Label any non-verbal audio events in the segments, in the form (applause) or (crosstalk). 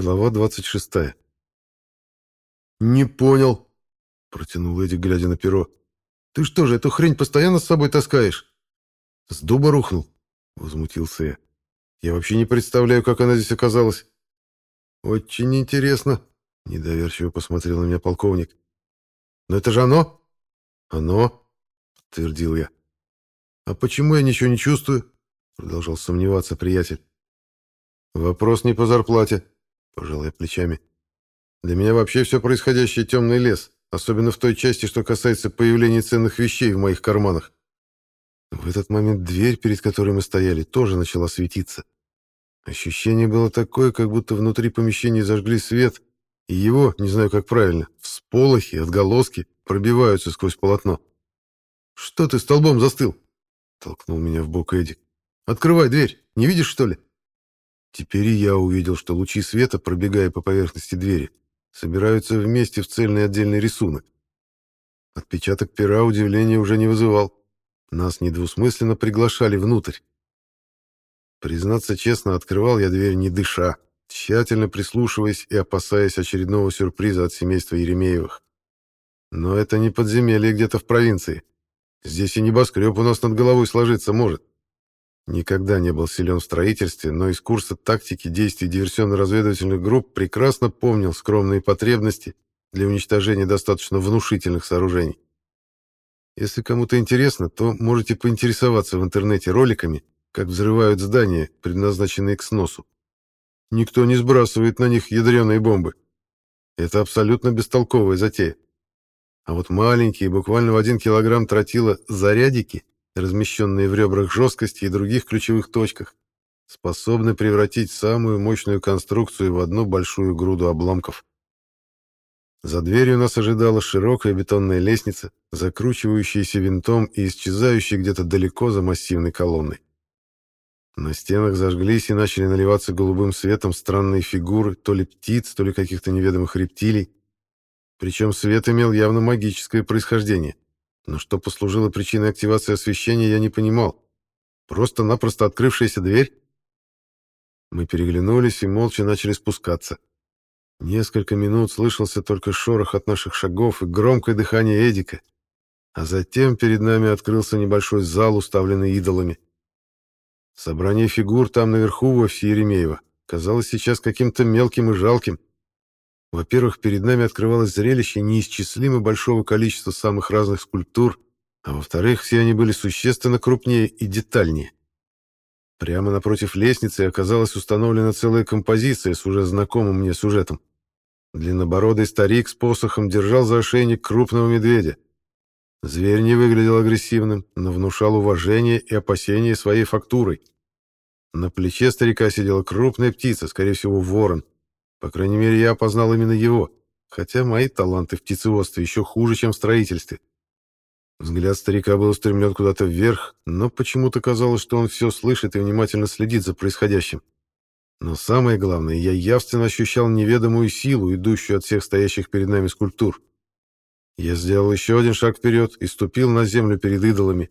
Глава 26. «Не понял», — протянул Эдик, глядя на перо. «Ты что же, эту хрень постоянно с собой таскаешь?» «С дуба рухнул», — возмутился я. «Я вообще не представляю, как она здесь оказалась». «Очень интересно», — недоверчиво посмотрел на меня полковник. «Но это же оно?» «Оно», — подтвердил я. «А почему я ничего не чувствую?» — продолжал сомневаться приятель. «Вопрос не по зарплате», — пожал я плечами. «Для меня вообще все происходящее темный лес, особенно в той части, что касается появления ценных вещей в моих карманах». В этот момент дверь, перед которой мы стояли, тоже начала светиться. Ощущение было такое, как будто внутри помещения зажгли свет, и его, не знаю как правильно, всполохи, отголоски пробиваются сквозь полотно. «Что ты столбом застыл?» — толкнул меня в бок Эдик. «Открывай дверь, не видишь, что ли?» Теперь и я увидел, что лучи света, пробегая по поверхности двери, собираются вместе в цельный отдельный рисунок. Отпечаток пера удивления уже не вызывал. Нас недвусмысленно приглашали внутрь. Признаться честно, открывал я дверь не дыша, тщательно прислушиваясь и опасаясь очередного сюрприза от семейства Еремеевых. Но это не подземелье где-то в провинции. Здесь и небоскреб у нас над головой сложиться может. Никогда не был силен в строительстве, но из курса тактики действий диверсионно-разведывательных групп прекрасно помнил скромные потребности для уничтожения достаточно внушительных сооружений. Если кому-то интересно, то можете поинтересоваться в интернете роликами, как взрывают здания, предназначенные к сносу. Никто не сбрасывает на них ядреные бомбы. Это абсолютно бестолковая затея. А вот маленькие, буквально в один килограмм тротила зарядики размещенные в ребрах жесткости и других ключевых точках, способны превратить самую мощную конструкцию в одну большую груду обломков. За дверью нас ожидала широкая бетонная лестница, закручивающаяся винтом и исчезающая где-то далеко за массивной колонной. На стенах зажглись и начали наливаться голубым светом странные фигуры, то ли птиц, то ли каких-то неведомых рептилий. Причем свет имел явно магическое происхождение. Но что послужило причиной активации освещения, я не понимал. Просто-напросто открывшаяся дверь? Мы переглянулись и молча начали спускаться. Несколько минут слышался только шорох от наших шагов и громкое дыхание Эдика. А затем перед нами открылся небольшой зал, уставленный идолами. Собрание фигур там наверху в офисе Еремеева казалось сейчас каким-то мелким и жалким. Во-первых, перед нами открывалось зрелище неисчислимо большого количества самых разных скульптур, а во-вторых, все они были существенно крупнее и детальнее. Прямо напротив лестницы оказалась установлена целая композиция с уже знакомым мне сюжетом. Длиннобородый старик с посохом держал за ошейник крупного медведя. Зверь не выглядел агрессивным, но внушал уважение и опасение своей фактурой. На плече старика сидела крупная птица, скорее всего, ворон — по крайней мере, я опознал именно его, хотя мои таланты в птицеводстве еще хуже, чем в строительстве. Взгляд старика был устремлен куда-то вверх, но почему-то казалось, что он все слышит и внимательно следит за происходящим. Но самое главное, я явственно ощущал неведомую силу, идущую от всех стоящих перед нами скульптур. Я сделал еще один шаг вперед и ступил на землю перед идолами.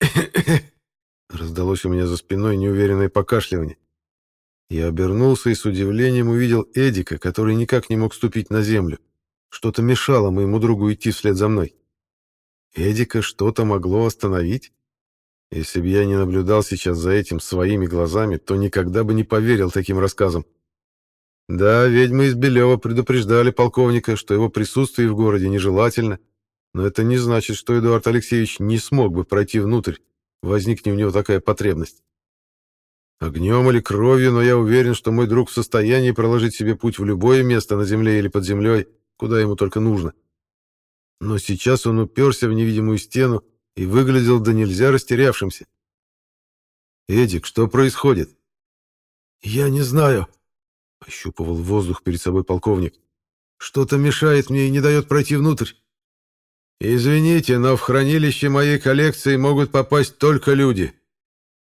(coughs) Раздалось у меня за спиной неуверенное покашливание. Я обернулся и с удивлением увидел Эдика, который никак не мог ступить на землю. Что-то мешало моему другу идти вслед за мной. Эдика что-то могло остановить? Если бы я не наблюдал сейчас за этим своими глазами, то никогда бы не поверил таким рассказам. Да, ведьмы из Белева предупреждали полковника, что его присутствие в городе нежелательно, но это не значит, что Эдуард Алексеевич не смог бы пройти внутрь, возникне у него такая потребность. Огнем или кровью, но я уверен, что мой друг в состоянии проложить себе путь в любое место на земле или под землей, куда ему только нужно. Но сейчас он уперся в невидимую стену и выглядел да нельзя растерявшимся. «Эдик, что происходит?» «Я не знаю», — ощупывал воздух перед собой полковник. «Что-то мешает мне и не дает пройти внутрь». «Извините, но в хранилище моей коллекции могут попасть только люди»,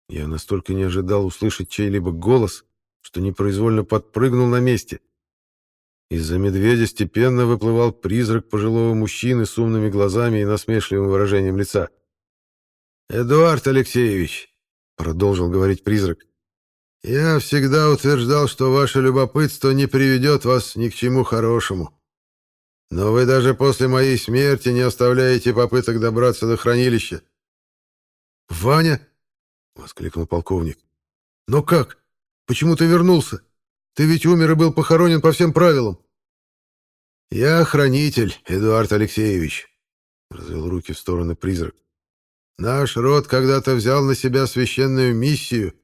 я настолько не ожидал услышать чей-либо голос, что непроизвольно подпрыгнул на месте. Из-за медведя степенно выплывал призрак пожилого мужчины с умными глазами и насмешливым выражением лица. «Эдуард Алексеевич», — продолжил говорить призрак, — Я всегда утверждал, что ваше любопытство не приведет вас ни к чему хорошему. Но вы даже после моей смерти не оставляете попыток добраться до хранилища. «Ваня!» — воскликнул полковник. «Но как? Почему ты вернулся? Ты ведь умер и был похоронен по всем правилам». «Я хранитель, Эдуард Алексеевич», — развел руки в стороны призрак. «Наш род когда-то взял на себя священную миссию,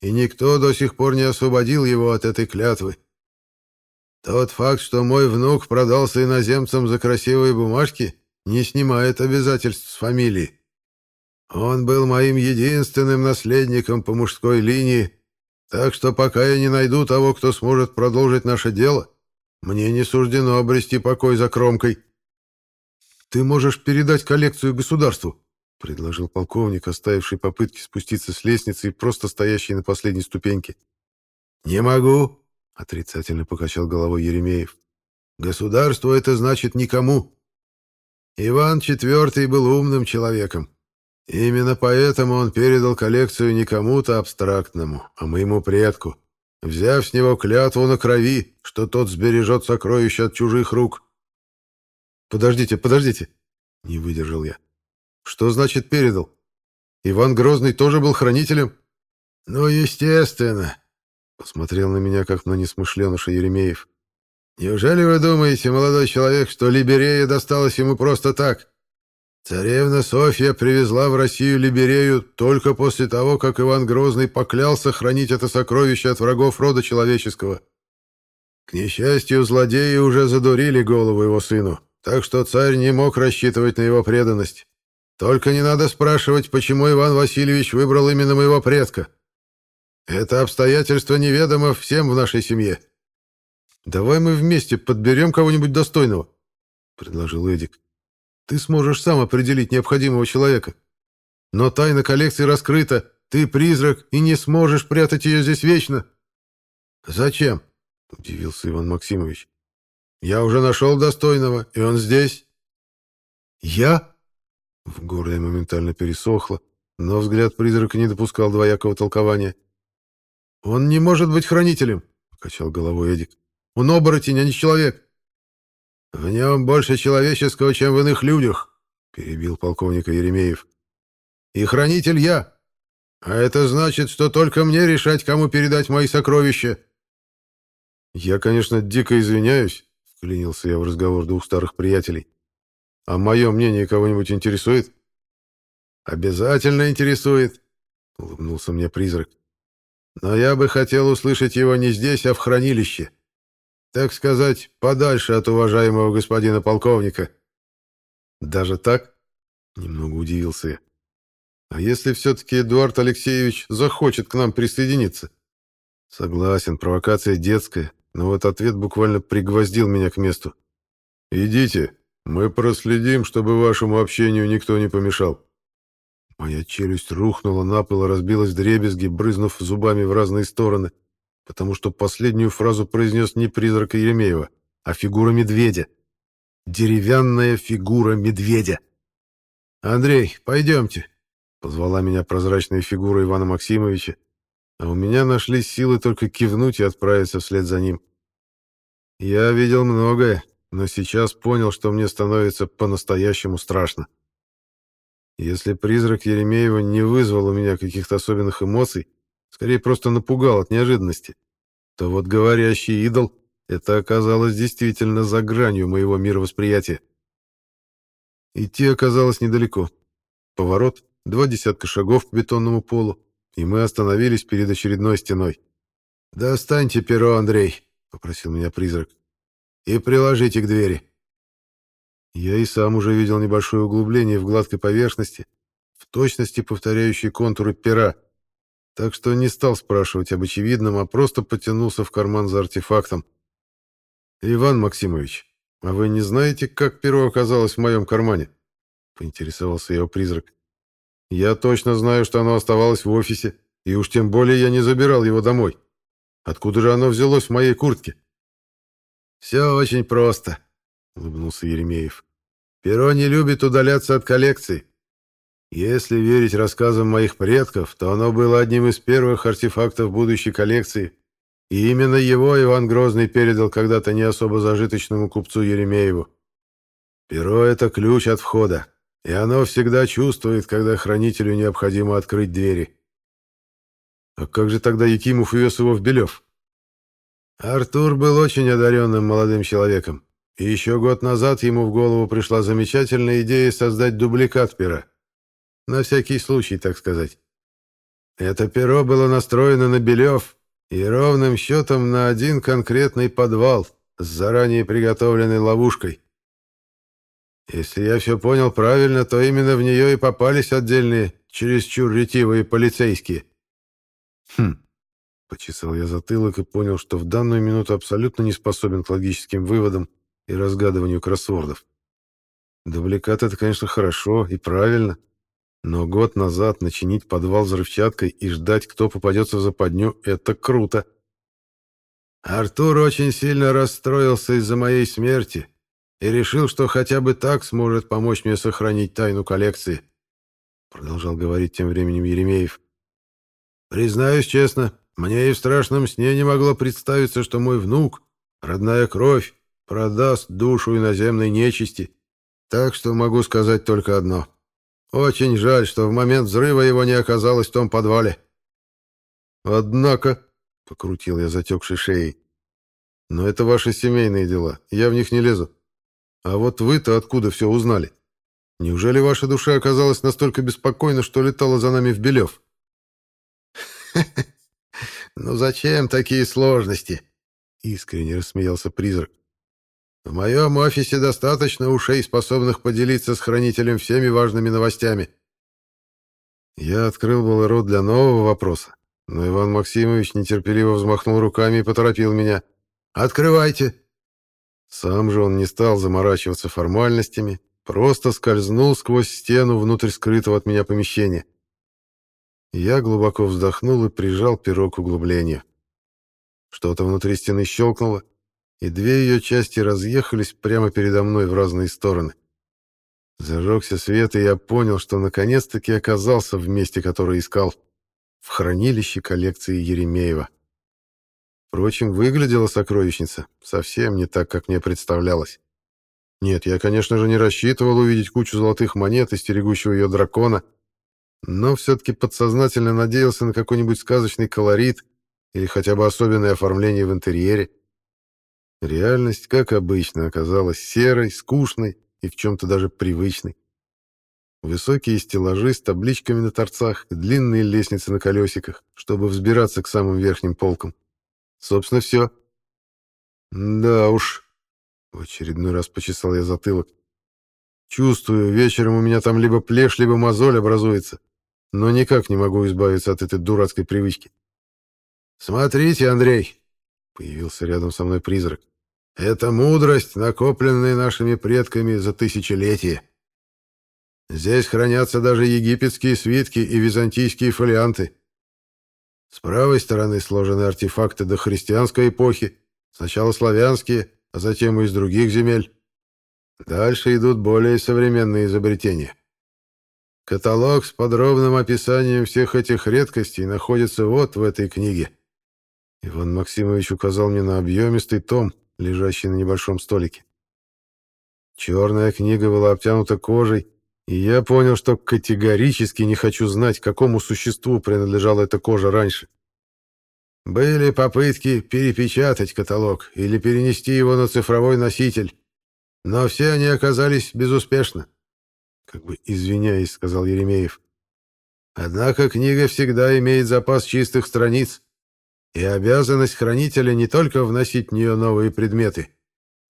и никто до сих пор не освободил его от этой клятвы. Тот факт, что мой внук продался иноземцам за красивые бумажки, не снимает обязательств с фамилии. Он был моим единственным наследником по мужской линии, так что пока я не найду того, кто сможет продолжить наше дело, мне не суждено обрести покой за кромкой. Ты можешь передать коллекцию государству, предложил полковник, оставивший попытки спуститься с лестницы и просто стоящий на последней ступеньке. Не могу, отрицательно покачал головой Еремеев. Государство это значит никому. Иван IV был умным человеком. Именно поэтому он передал коллекцию не кому-то абстрактному, а моему предку, взяв с него клятву на крови, что тот сбережет сокровища от чужих рук. «Подождите, подождите!» — не выдержал я. «Что значит передал? Иван Грозный тоже был хранителем?» «Ну, естественно!» — посмотрел на меня, как на несмышленыша Еремеев. «Неужели вы думаете, молодой человек, что Либерея досталась ему просто так?» Царевна Софья привезла в Россию Либерею только после того, как Иван Грозный поклялся хранить это сокровище от врагов рода человеческого. К несчастью, злодеи уже задурили голову его сыну, так что царь не мог рассчитывать на его преданность. Только не надо спрашивать, почему Иван Васильевич выбрал именно моего предка. Это обстоятельство неведомо всем в нашей семье. «Давай мы вместе подберем кого-нибудь достойного», — предложил Эдик. Ты сможешь сам определить необходимого человека. Но тайна коллекции раскрыта, ты призрак и не сможешь прятать ее здесь вечно. Зачем? Удивился Иван Максимович. Я уже нашел достойного, и он здесь. Я? В горле моментально пересохло, но взгляд призрака не допускал двоякого толкования. «Он не может быть хранителем», — покачал головой Эдик. «Он оборотень, а не человек». «В нем больше человеческого, чем в иных людях», — перебил полковника Еремеев. «И хранитель я. А это значит, что только мне решать, кому передать мои сокровища». «Я, конечно, дико извиняюсь», — вклинился я в разговор двух старых приятелей. «А мое мнение кого-нибудь интересует?» «Обязательно интересует», — улыбнулся мне призрак. «Но я бы хотел услышать его не здесь, а в хранилище» так сказать, подальше от уважаемого господина полковника. Даже так? Немного удивился я. А если все-таки Эдуард Алексеевич захочет к нам присоединиться? Согласен, провокация детская, но вот ответ буквально пригвоздил меня к месту. Идите, мы проследим, чтобы вашему общению никто не помешал. Моя челюсть рухнула на пол и разбилась в дребезги, брызнув зубами в разные стороны потому что последнюю фразу произнес не призрак Еремеева, а фигура медведя. Деревянная фигура медведя. «Андрей, пойдемте», — позвала меня прозрачная фигура Ивана Максимовича, а у меня нашлись силы только кивнуть и отправиться вслед за ним. Я видел многое, но сейчас понял, что мне становится по-настоящему страшно. Если призрак Еремеева не вызвал у меня каких-то особенных эмоций, скорее просто напугал от неожиданности, то вот говорящий идол — это оказалось действительно за гранью моего мировосприятия. Идти оказалось недалеко. Поворот, два десятка шагов к бетонному полу, и мы остановились перед очередной стеной. «Достаньте перо, Андрей», — попросил меня призрак, — «и приложите к двери». Я и сам уже видел небольшое углубление в гладкой поверхности, в точности повторяющей контуры пера, так что не стал спрашивать об очевидном, а просто потянулся в карман за артефактом. «Иван Максимович, а вы не знаете, как перо оказалось в моем кармане?» — поинтересовался его призрак. «Я точно знаю, что оно оставалось в офисе, и уж тем более я не забирал его домой. Откуда же оно взялось в моей куртке?» «Все очень просто», — улыбнулся Еремеев. «Перо не любит удаляться от коллекции. Если верить рассказам моих предков, то оно было одним из первых артефактов будущей коллекции, и именно его Иван Грозный передал когда-то не особо зажиточному купцу Еремееву. Перо — это ключ от входа, и оно всегда чувствует, когда хранителю необходимо открыть двери. А как же тогда Якимов увез его в Белев? Артур был очень одаренным молодым человеком, и еще год назад ему в голову пришла замечательная идея создать дубликат пера. На всякий случай, так сказать. Это перо было настроено на Белев и ровным счетом на один конкретный подвал с заранее приготовленной ловушкой. Если я все понял правильно, то именно в нее и попались отдельные, чересчур ретивые полицейские. Хм. Почесал я затылок и понял, что в данную минуту абсолютно не способен к логическим выводам и разгадыванию кроссвордов. Дубликат — это, конечно, хорошо и правильно, но год назад начинить подвал взрывчаткой и ждать, кто попадется в западню — это круто. Артур очень сильно расстроился из-за моей смерти и решил, что хотя бы так сможет помочь мне сохранить тайну коллекции. Продолжал говорить тем временем Еремеев. Признаюсь честно, мне и в страшном сне не могло представиться, что мой внук, родная кровь, продаст душу иноземной нечисти. Так что могу сказать только одно. Очень жаль, что в момент взрыва его не оказалось в том подвале. Однако, — покрутил я затекшей шеей, — но это ваши семейные дела, я в них не лезу. А вот вы-то откуда все узнали? Неужели ваша душа оказалась настолько беспокойна, что летала за нами в Белев? (laughs) «Ну зачем такие сложности?» — искренне рассмеялся призрак. «В моем офисе достаточно ушей, способных поделиться с хранителем всеми важными новостями». Я открыл был рот для нового вопроса, но Иван Максимович нетерпеливо взмахнул руками и поторопил меня. «Открывайте!» Сам же он не стал заморачиваться формальностями, просто скользнул сквозь стену внутрь скрытого от меня помещения. Я глубоко вздохнул и прижал перо к углублению. Что-то внутри стены щелкнуло, и две ее части разъехались прямо передо мной в разные стороны. Зажегся свет, и я понял, что наконец-таки оказался в месте, которое искал, в хранилище коллекции Еремеева. Впрочем, выглядела сокровищница совсем не так, как мне представлялось. Нет, я, конечно же, не рассчитывал увидеть кучу золотых монет и стерегущего ее дракона, но все-таки подсознательно надеялся на какой-нибудь сказочный колорит или хотя бы особенное оформление в интерьере. Реальность, как обычно, оказалась серой, скучной и в чем-то даже привычной. Высокие стеллажи с табличками на торцах длинные лестницы на колесиках, чтобы взбираться к самым верхним полкам. Собственно, все. Да уж. В очередной раз почесал я затылок. Чувствую, вечером у меня там либо плешь, либо мозоль образуется. Но никак не могу избавиться от этой дурацкой привычки. «Смотрите, Андрей!» — появился рядом со мной призрак. «Это мудрость, накопленная нашими предками за тысячелетия. Здесь хранятся даже египетские свитки и византийские фолианты. С правой стороны сложены артефакты до христианской эпохи, сначала славянские, а затем и из других земель. Дальше идут более современные изобретения. Каталог с подробным описанием всех этих редкостей находится вот в этой книге. Иван Максимович указал мне на объемистый том, лежащий на небольшом столике. Черная книга была обтянута кожей, и я понял, что категорически не хочу знать, какому существу принадлежала эта кожа раньше. Были попытки перепечатать каталог или перенести его на цифровой носитель, но все они оказались безуспешны. Как бы извиняясь, сказал Еремеев. Однако книга всегда имеет запас чистых страниц, и обязанность хранителя не только вносить в нее новые предметы,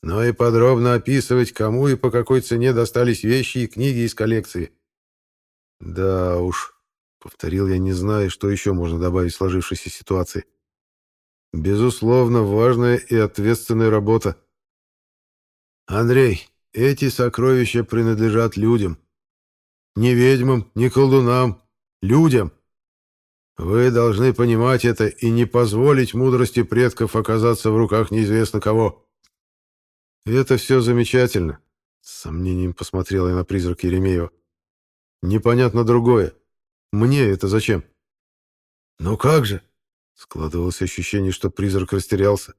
но и подробно описывать, кому и по какой цене достались вещи и книги из коллекции. Да уж, повторил я, не зная, что еще можно добавить в сложившейся ситуации. Безусловно, важная и ответственная работа. Андрей, эти сокровища принадлежат людям. Не ведьмам, не колдунам, людям. Вы должны понимать это и не позволить мудрости предков оказаться в руках неизвестно кого. «Это все замечательно», — с сомнением посмотрел я на призрак Еремеева. Непонятно другое. Мне это зачем? Ну как же? Складывалось ощущение, что призрак растерялся.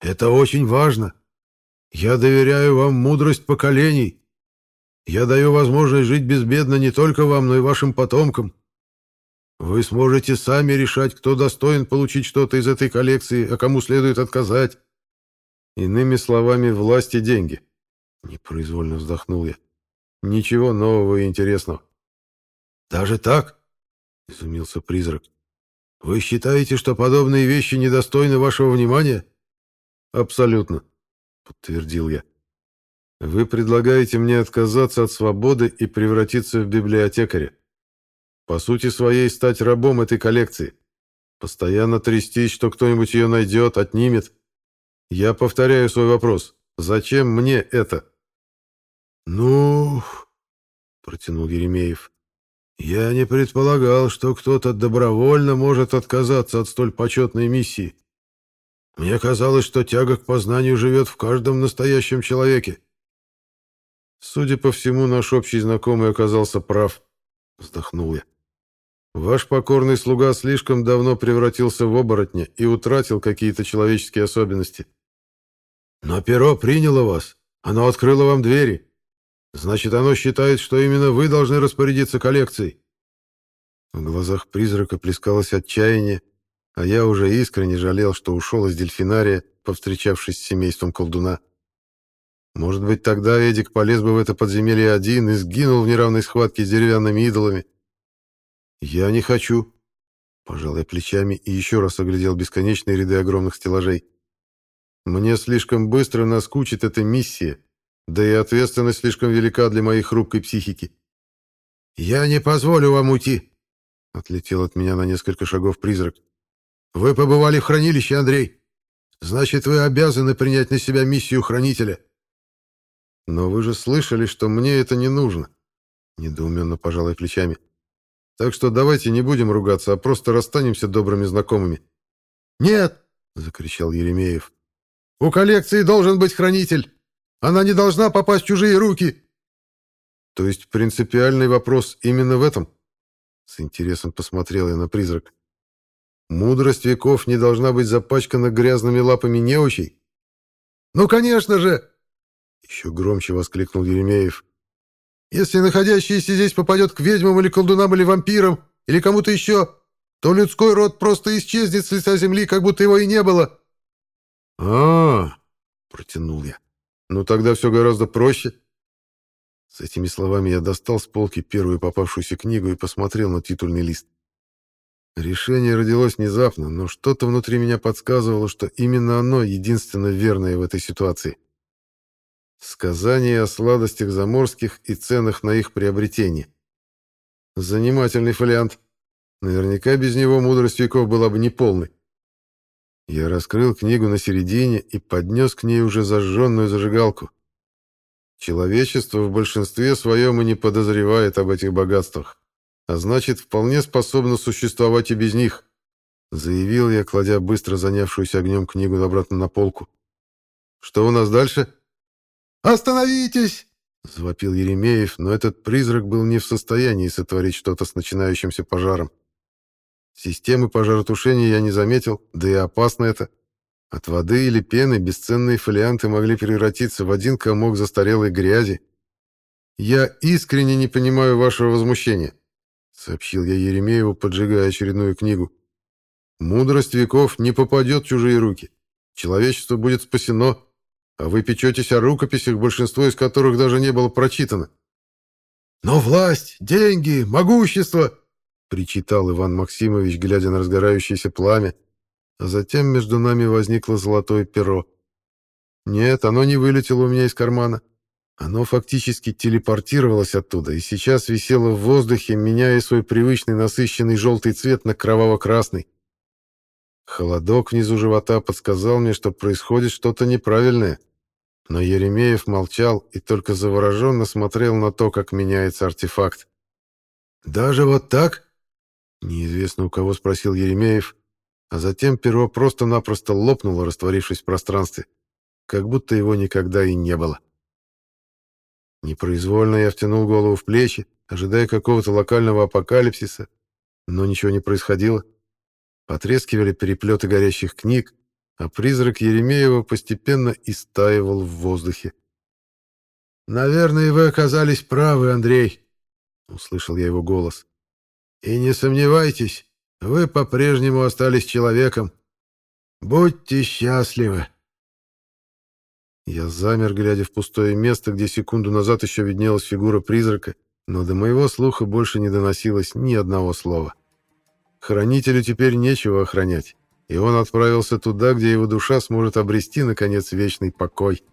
Это очень важно. Я доверяю вам мудрость поколений. Я даю возможность жить безбедно не только вам, но и вашим потомкам. Вы сможете сами решать, кто достоин получить что-то из этой коллекции, а кому следует отказать. Иными словами, власть и деньги. Непроизвольно вздохнул я. Ничего нового и интересного. Даже так? Изумился призрак. Вы считаете, что подобные вещи недостойны вашего внимания? Абсолютно, подтвердил я. Вы предлагаете мне отказаться от свободы и превратиться в библиотекаря. По сути своей стать рабом этой коллекции. Постоянно трястись, что кто-нибудь ее найдет, отнимет. Я повторяю свой вопрос. Зачем мне это? Ну, протянул Еремеев. Я не предполагал, что кто-то добровольно может отказаться от столь почетной миссии. Мне казалось, что тяга к познанию живет в каждом настоящем человеке. Судя по всему, наш общий знакомый оказался прав, вздохнул я. Ваш покорный слуга слишком давно превратился в оборотня и утратил какие-то человеческие особенности. Но перо приняло вас, оно открыло вам двери. Значит, оно считает, что именно вы должны распорядиться коллекцией. В глазах призрака плескалось отчаяние, а я уже искренне жалел, что ушел из дельфинария, повстречавшись с семейством колдуна. Может быть, тогда Эдик полез бы в это подземелье один и сгинул в неравной схватке с деревянными идолами. «Я не хочу», — пожал я плечами и еще раз оглядел бесконечные ряды огромных стеллажей. «Мне слишком быстро наскучит эта миссия, да и ответственность слишком велика для моей хрупкой психики». «Я не позволю вам уйти», — отлетел от меня на несколько шагов призрак. «Вы побывали в хранилище, Андрей. Значит, вы обязаны принять на себя миссию хранителя». «Но вы же слышали, что мне это не нужно», — недоуменно пожал я плечами. Так что давайте не будем ругаться, а просто расстанемся добрыми знакомыми. «Нет!» — закричал Еремеев. «У коллекции должен быть хранитель. Она не должна попасть в чужие руки». «То есть принципиальный вопрос именно в этом?» С интересом посмотрел я на призрак. «Мудрость веков не должна быть запачкана грязными лапами неучей?» «Ну, конечно же!» Еще громче воскликнул Еремеев. Если находящийся здесь попадет к ведьмам или колдунам или вампирам, или кому-то еще, то людской род просто исчезнет с лица земли, как будто его и не было. а, -а, -а протянул я. «Ну тогда все гораздо проще». С этими словами я достал с полки первую попавшуюся книгу и посмотрел на титульный лист. Решение родилось внезапно, но что-то внутри меня подсказывало, что именно оно единственно верное в этой ситуации. Сказание о сладостях заморских и ценах на их приобретение. Занимательный фолиант. Наверняка без него мудрость веков была бы неполной. Я раскрыл книгу на середине и поднес к ней уже зажженную зажигалку. Человечество в большинстве своем и не подозревает об этих богатствах, а значит, вполне способно существовать и без них, заявил я, кладя быстро занявшуюся огнем книгу обратно на полку. Что у нас дальше? «Остановитесь!» — завопил Еремеев, но этот призрак был не в состоянии сотворить что-то с начинающимся пожаром. Системы пожаротушения я не заметил, да и опасно это. От воды или пены бесценные фолианты могли превратиться в один комок застарелой грязи. «Я искренне не понимаю вашего возмущения», — сообщил я Еремееву, поджигая очередную книгу. «Мудрость веков не попадет в чужие руки. Человечество будет спасено, а вы печетесь о рукописях, большинство из которых даже не было прочитано. «Но власть, деньги, могущество!» — причитал Иван Максимович, глядя на разгорающееся пламя, а затем между нами возникло золотое перо. Нет, оно не вылетело у меня из кармана. Оно фактически телепортировалось оттуда и сейчас висело в воздухе, меняя свой привычный насыщенный желтый цвет на кроваво-красный. Холодок внизу живота подсказал мне, что происходит что-то неправильное. Но Еремеев молчал и только завороженно смотрел на то, как меняется артефакт. «Даже вот так?» Неизвестно у кого спросил Еремеев, а затем перо просто-напросто лопнуло, растворившись в пространстве, как будто его никогда и не было. Непроизвольно я втянул голову в плечи, ожидая какого-то локального апокалипсиса, но ничего не происходило. Потрескивали переплеты горящих книг, а призрак Еремеева постепенно истаивал в воздухе. «Наверное, вы оказались правы, Андрей», — услышал я его голос. «И не сомневайтесь, вы по-прежнему остались человеком. Будьте счастливы». Я замер, глядя в пустое место, где секунду назад еще виднелась фигура призрака, но до моего слуха больше не доносилось ни одного слова. Хранителю теперь нечего охранять и он отправился туда, где его душа сможет обрести, наконец, вечный покой.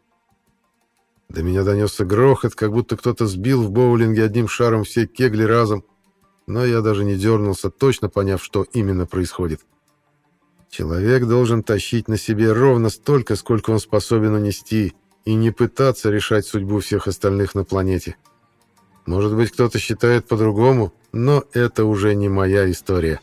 До меня донесся грохот, как будто кто-то сбил в боулинге одним шаром все кегли разом, но я даже не дернулся, точно поняв, что именно происходит. Человек должен тащить на себе ровно столько, сколько он способен унести, и не пытаться решать судьбу всех остальных на планете. Может быть, кто-то считает по-другому, но это уже не моя история.